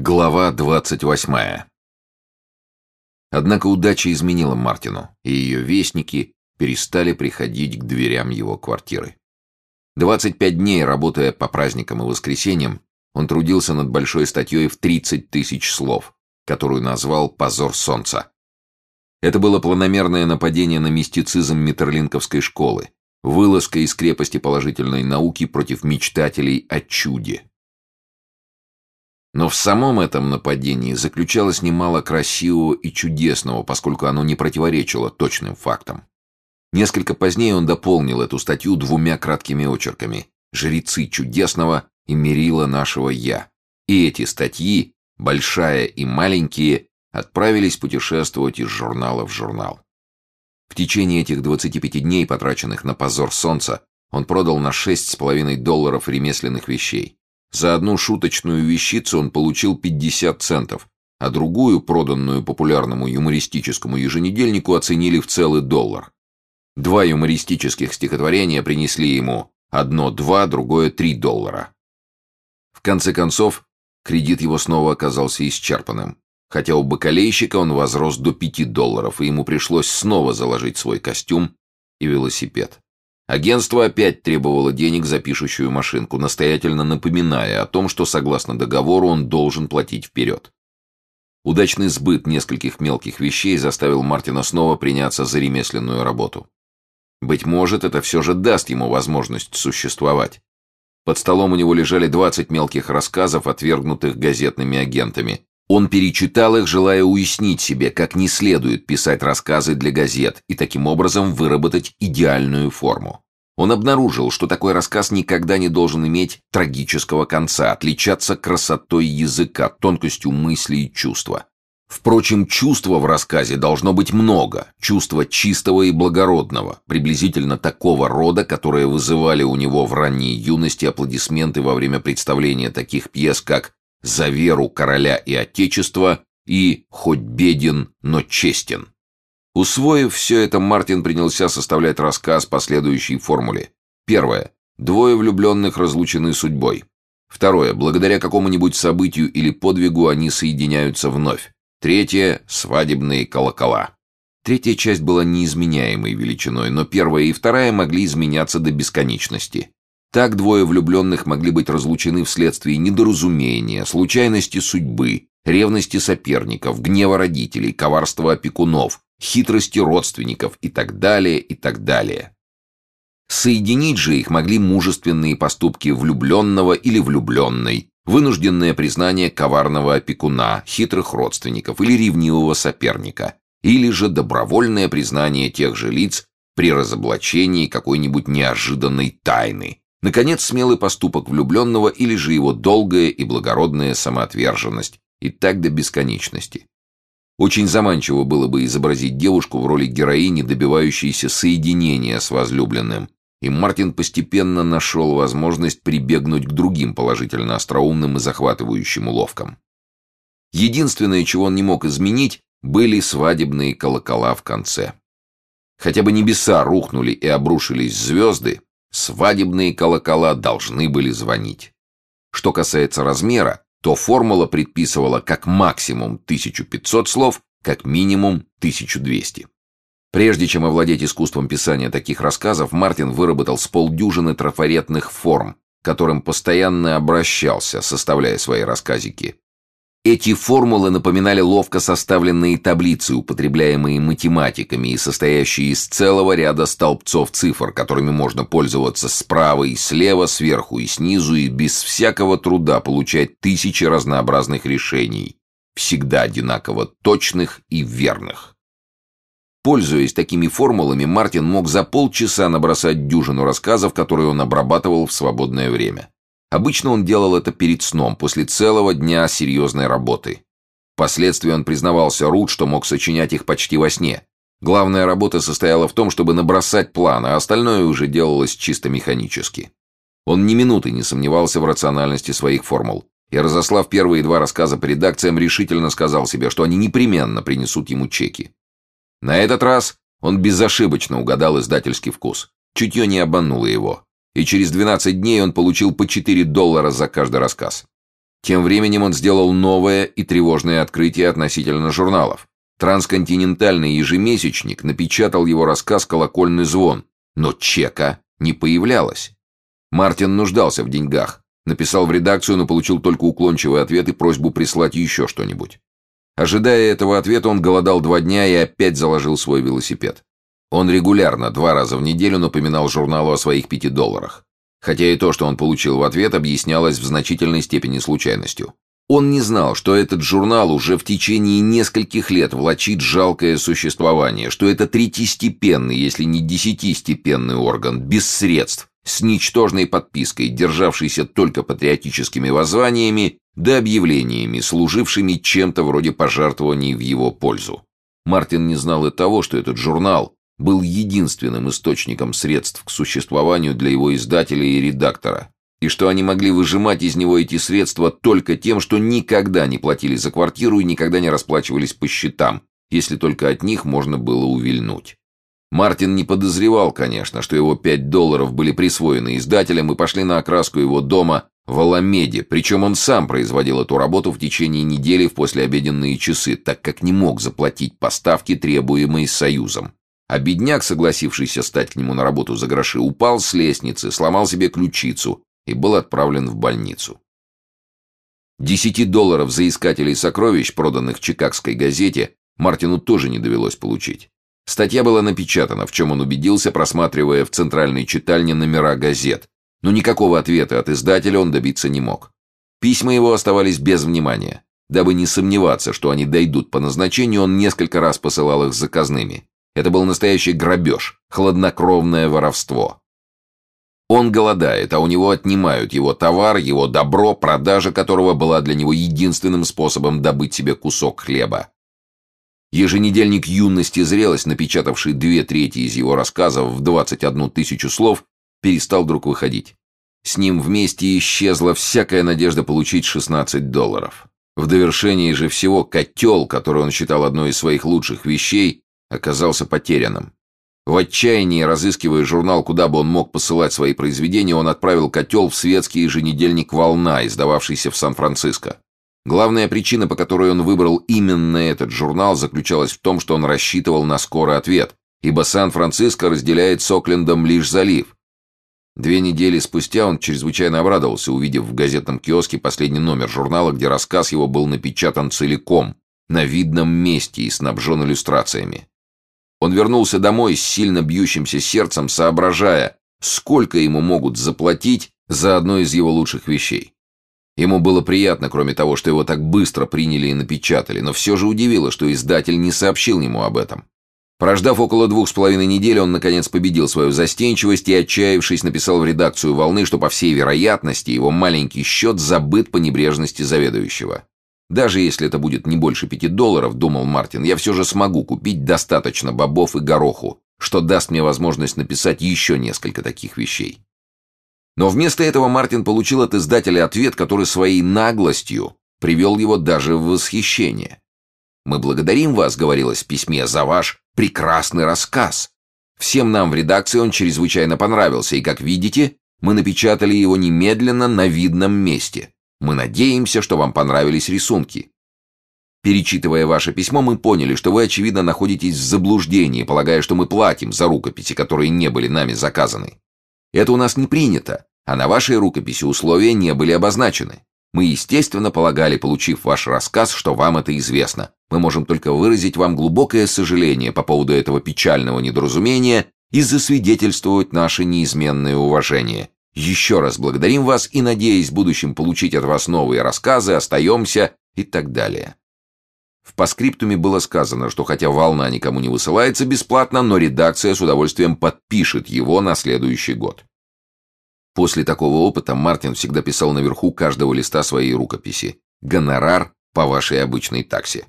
Глава 28. Однако удача изменила Мартину, и ее вестники перестали приходить к дверям его квартиры. 25 дней, работая по праздникам и воскресеньям, он трудился над большой статьей в 30 тысяч слов, которую назвал «Позор солнца». Это было планомерное нападение на мистицизм Митерлинковской школы, вылазка из крепости положительной науки против мечтателей о чуде. Но в самом этом нападении заключалось немало красивого и чудесного, поскольку оно не противоречило точным фактам. Несколько позднее он дополнил эту статью двумя краткими очерками «Жрецы чудесного» и «Мерила нашего Я». И эти статьи, большая и маленькие, отправились путешествовать из журнала в журнал. В течение этих 25 дней, потраченных на позор солнца, он продал на 6,5 долларов ремесленных вещей. За одну шуточную вещицу он получил 50 центов, а другую, проданную популярному юмористическому еженедельнику, оценили в целый доллар. Два юмористических стихотворения принесли ему одно два, другое три доллара. В конце концов, кредит его снова оказался исчерпанным, хотя у бакалейщика он возрос до пяти долларов, и ему пришлось снова заложить свой костюм и велосипед. Агентство опять требовало денег за пишущую машинку, настоятельно напоминая о том, что согласно договору он должен платить вперед. Удачный сбыт нескольких мелких вещей заставил Мартина снова приняться за ремесленную работу. Быть может, это все же даст ему возможность существовать. Под столом у него лежали 20 мелких рассказов, отвергнутых газетными агентами. Он перечитал их, желая уяснить себе, как не следует писать рассказы для газет и таким образом выработать идеальную форму. Он обнаружил, что такой рассказ никогда не должен иметь трагического конца, отличаться красотой языка, тонкостью мысли и чувства. Впрочем, чувства в рассказе должно быть много, чувства чистого и благородного, приблизительно такого рода, которые вызывали у него в ранней юности аплодисменты во время представления таких пьес, как «За веру короля и отечества» и «Хоть беден, но честен». Усвоив все это, Мартин принялся составлять рассказ по следующей формуле. Первое. Двое влюбленных разлучены судьбой. Второе. Благодаря какому-нибудь событию или подвигу они соединяются вновь. Третье. Свадебные колокола. Третья часть была неизменяемой величиной, но первая и вторая могли изменяться до бесконечности. Так двое влюбленных могли быть разлучены вследствие недоразумения, случайности судьбы, ревности соперников, гнева родителей, коварства опекунов, хитрости родственников и так далее, и так далее. Соединить же их могли мужественные поступки влюбленного или влюбленной, вынужденное признание коварного опекуна, хитрых родственников или ревнивого соперника, или же добровольное признание тех же лиц при разоблачении какой-нибудь неожиданной тайны. Наконец, смелый поступок влюбленного или же его долгая и благородная самоотверженность, и так до бесконечности. Очень заманчиво было бы изобразить девушку в роли героини, добивающейся соединения с возлюбленным, и Мартин постепенно нашел возможность прибегнуть к другим положительно остроумным и захватывающим уловкам. Единственное, чего он не мог изменить, были свадебные колокола в конце. Хотя бы небеса рухнули и обрушились звезды, свадебные колокола должны были звонить. Что касается размера, то формула предписывала как максимум 1500 слов, как минимум 1200. Прежде чем овладеть искусством писания таких рассказов, Мартин выработал с полдюжины трафаретных форм, которым постоянно обращался, составляя свои рассказики. Эти формулы напоминали ловко составленные таблицы, употребляемые математиками и состоящие из целого ряда столбцов цифр, которыми можно пользоваться справа и слева, сверху и снизу, и без всякого труда получать тысячи разнообразных решений, всегда одинаково точных и верных. Пользуясь такими формулами, Мартин мог за полчаса набросать дюжину рассказов, которые он обрабатывал в свободное время. Обычно он делал это перед сном, после целого дня серьезной работы. Впоследствии он признавался Рут, что мог сочинять их почти во сне. Главная работа состояла в том, чтобы набросать план, а остальное уже делалось чисто механически. Он ни минуты не сомневался в рациональности своих формул. И, разослав первые два рассказа по редакциям, решительно сказал себе, что они непременно принесут ему чеки. На этот раз он безошибочно угадал издательский вкус. Чутье не обмануло его и через 12 дней он получил по 4 доллара за каждый рассказ. Тем временем он сделал новое и тревожное открытие относительно журналов. Трансконтинентальный ежемесячник напечатал его рассказ «Колокольный звон», но чека не появлялось. Мартин нуждался в деньгах, написал в редакцию, но получил только уклончивый ответ и просьбу прислать еще что-нибудь. Ожидая этого ответа, он голодал два дня и опять заложил свой велосипед. Он регулярно, два раза в неделю, напоминал журналу о своих пяти долларах. Хотя и то, что он получил в ответ, объяснялось в значительной степени случайностью. Он не знал, что этот журнал уже в течение нескольких лет влачит жалкое существование, что это третьестепенный, если не десятистепенный орган, без средств, с ничтожной подпиской, державшийся только патриотическими воззваниями да объявлениями, служившими чем-то вроде пожертвований в его пользу. Мартин не знал и того, что этот журнал был единственным источником средств к существованию для его издателя и редактора, и что они могли выжимать из него эти средства только тем, что никогда не платили за квартиру и никогда не расплачивались по счетам, если только от них можно было увильнуть. Мартин не подозревал, конечно, что его 5 долларов были присвоены издателям и пошли на окраску его дома в Аламеде, причем он сам производил эту работу в течение недели в послеобеденные часы, так как не мог заплатить поставки, требуемые Союзом. А бедняк, согласившийся стать к нему на работу за гроши, упал с лестницы, сломал себе ключицу и был отправлен в больницу. Десяти долларов за искателей сокровищ, проданных Чикагской газете, Мартину тоже не довелось получить. Статья была напечатана, в чем он убедился, просматривая в центральной читальне номера газет, но никакого ответа от издателя он добиться не мог. Письма его оставались без внимания. Дабы не сомневаться, что они дойдут по назначению, он несколько раз посылал их заказными. Это был настоящий грабеж, хладнокровное воровство. Он голодает, а у него отнимают его товар, его добро, продажа которого была для него единственным способом добыть себе кусок хлеба. Еженедельник «Юность и зрелость», напечатавший две трети из его рассказов в 21 тысячу слов, перестал вдруг выходить. С ним вместе исчезла всякая надежда получить 16 долларов. В довершении же всего котел, который он считал одной из своих лучших вещей, оказался потерянным. В отчаянии, разыскивая журнал, куда бы он мог посылать свои произведения, он отправил котел в светский еженедельник «Волна», издававшийся в Сан-Франциско. Главная причина, по которой он выбрал именно этот журнал, заключалась в том, что он рассчитывал на скорый ответ, ибо Сан-Франциско разделяет с Оклендом лишь залив. Две недели спустя он чрезвычайно обрадовался, увидев в газетном киоске последний номер журнала, где рассказ его был напечатан целиком, на видном месте и снабжен иллюстрациями. Он вернулся домой с сильно бьющимся сердцем, соображая, сколько ему могут заплатить за одну из его лучших вещей. Ему было приятно, кроме того, что его так быстро приняли и напечатали, но все же удивило, что издатель не сообщил ему об этом. Прождав около двух с половиной недель, он, наконец, победил свою застенчивость и, отчаявшись, написал в редакцию «Волны», что, по всей вероятности, его маленький счет забыт по небрежности заведующего. «Даже если это будет не больше пяти долларов, — думал Мартин, — я все же смогу купить достаточно бобов и гороху, что даст мне возможность написать еще несколько таких вещей». Но вместо этого Мартин получил от издателя ответ, который своей наглостью привел его даже в восхищение. «Мы благодарим вас», — говорилось в письме, — «за ваш прекрасный рассказ. Всем нам в редакции он чрезвычайно понравился, и, как видите, мы напечатали его немедленно на видном месте. Мы надеемся, что вам понравились рисунки. Перечитывая ваше письмо, мы поняли, что вы, очевидно, находитесь в заблуждении, полагая, что мы платим за рукописи, которые не были нами заказаны. Это у нас не принято, а на вашей рукописи условия не были обозначены. Мы, естественно, полагали, получив ваш рассказ, что вам это известно. Мы можем только выразить вам глубокое сожаление по поводу этого печального недоразумения и засвидетельствовать наше неизменное уважение. Еще раз благодарим вас и, надеясь в будущем получить от вас новые рассказы, остаемся и так далее. В паскриптуме было сказано, что хотя «Волна» никому не высылается бесплатно, но редакция с удовольствием подпишет его на следующий год. После такого опыта Мартин всегда писал наверху каждого листа своей рукописи «Гонорар по вашей обычной таксе».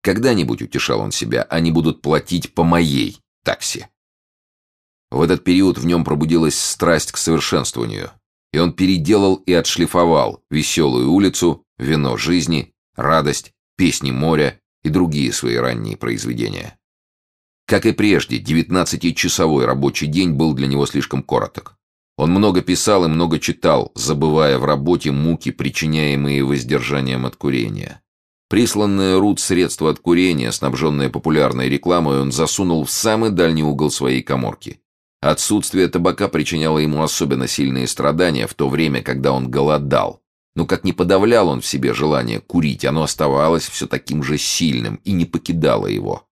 Когда-нибудь, утешал он себя, они будут платить по моей таксе. В этот период в нем пробудилась страсть к совершенствованию, и он переделал и отшлифовал «Веселую улицу», «Вино жизни», «Радость», «Песни моря» и другие свои ранние произведения. Как и прежде, девятнадцатичасовой рабочий день был для него слишком короток. Он много писал и много читал, забывая в работе муки, причиняемые воздержанием от курения. Присланное Рут средство от курения, снабженное популярной рекламой, он засунул в самый дальний угол своей коморки. Отсутствие табака причиняло ему особенно сильные страдания в то время, когда он голодал. Но как не подавлял он в себе желание курить, оно оставалось все таким же сильным и не покидало его.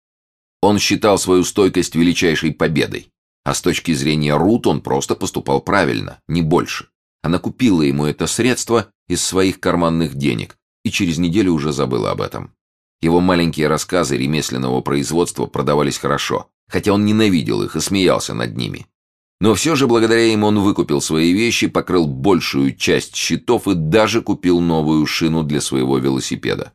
Он считал свою стойкость величайшей победой. А с точки зрения Рут он просто поступал правильно, не больше. Она купила ему это средство из своих карманных денег и через неделю уже забыла об этом. Его маленькие рассказы ремесленного производства продавались хорошо, хотя он ненавидел их и смеялся над ними. Но все же благодаря им он выкупил свои вещи, покрыл большую часть счетов и даже купил новую шину для своего велосипеда.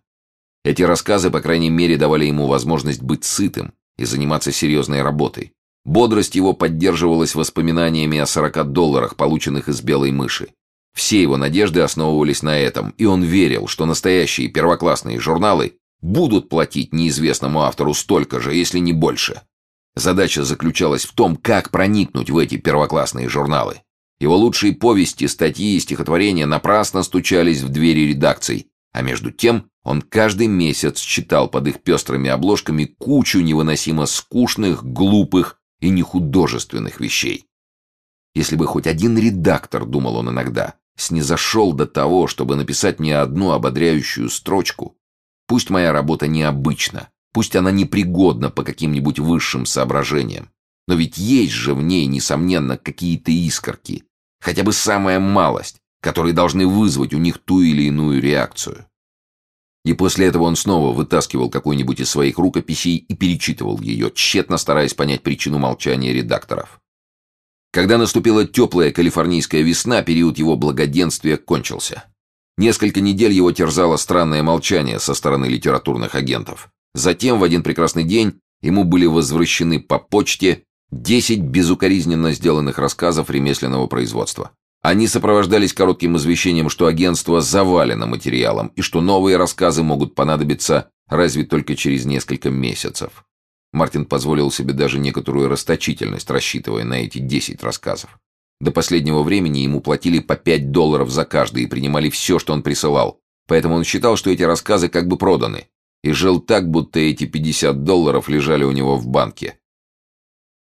Эти рассказы, по крайней мере, давали ему возможность быть сытым и заниматься серьезной работой. Бодрость его поддерживалась воспоминаниями о 40 долларах, полученных из белой мыши. Все его надежды основывались на этом, и он верил, что настоящие первоклассные журналы будут платить неизвестному автору столько же, если не больше. Задача заключалась в том, как проникнуть в эти первоклассные журналы. Его лучшие повести, статьи и стихотворения напрасно стучались в двери редакций, а между тем он каждый месяц читал под их пестрыми обложками кучу невыносимо скучных, глупых и нехудожественных вещей. Если бы хоть один редактор, думал он иногда, снизошел до того, чтобы написать мне одну ободряющую строчку, пусть моя работа необычна, пусть она непригодна по каким-нибудь высшим соображениям, но ведь есть же в ней, несомненно, какие-то искорки, хотя бы самая малость, которые должны вызвать у них ту или иную реакцию. И после этого он снова вытаскивал какую-нибудь из своих рукописей и перечитывал ее, тщетно стараясь понять причину молчания редакторов. Когда наступила теплая калифорнийская весна, период его благоденствия кончился. Несколько недель его терзало странное молчание со стороны литературных агентов. Затем, в один прекрасный день, ему были возвращены по почте 10 безукоризненно сделанных рассказов ремесленного производства. Они сопровождались коротким извещением, что агентство завалено материалом и что новые рассказы могут понадобиться разве только через несколько месяцев. Мартин позволил себе даже некоторую расточительность, рассчитывая на эти 10 рассказов. До последнего времени ему платили по 5 долларов за каждый и принимали все, что он присылал, поэтому он считал, что эти рассказы как бы проданы, и жил так, будто эти 50 долларов лежали у него в банке.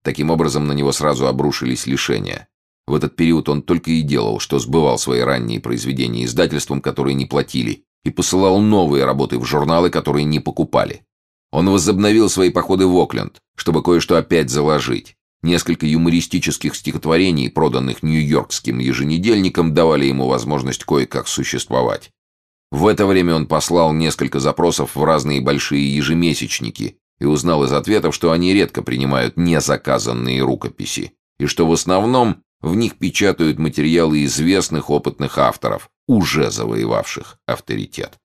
Таким образом, на него сразу обрушились лишения. В этот период он только и делал, что сбывал свои ранние произведения издательствам, которые не платили, и посылал новые работы в журналы, которые не покупали. Он возобновил свои походы в Окленд, чтобы кое-что опять заложить. Несколько юмористических стихотворений, проданных нью-йоркским еженедельникам, давали ему возможность кое-как существовать. В это время он послал несколько запросов в разные большие ежемесячники и узнал из ответов, что они редко принимают незаказанные рукописи, и что в основном в них печатают материалы известных опытных авторов, уже завоевавших авторитет.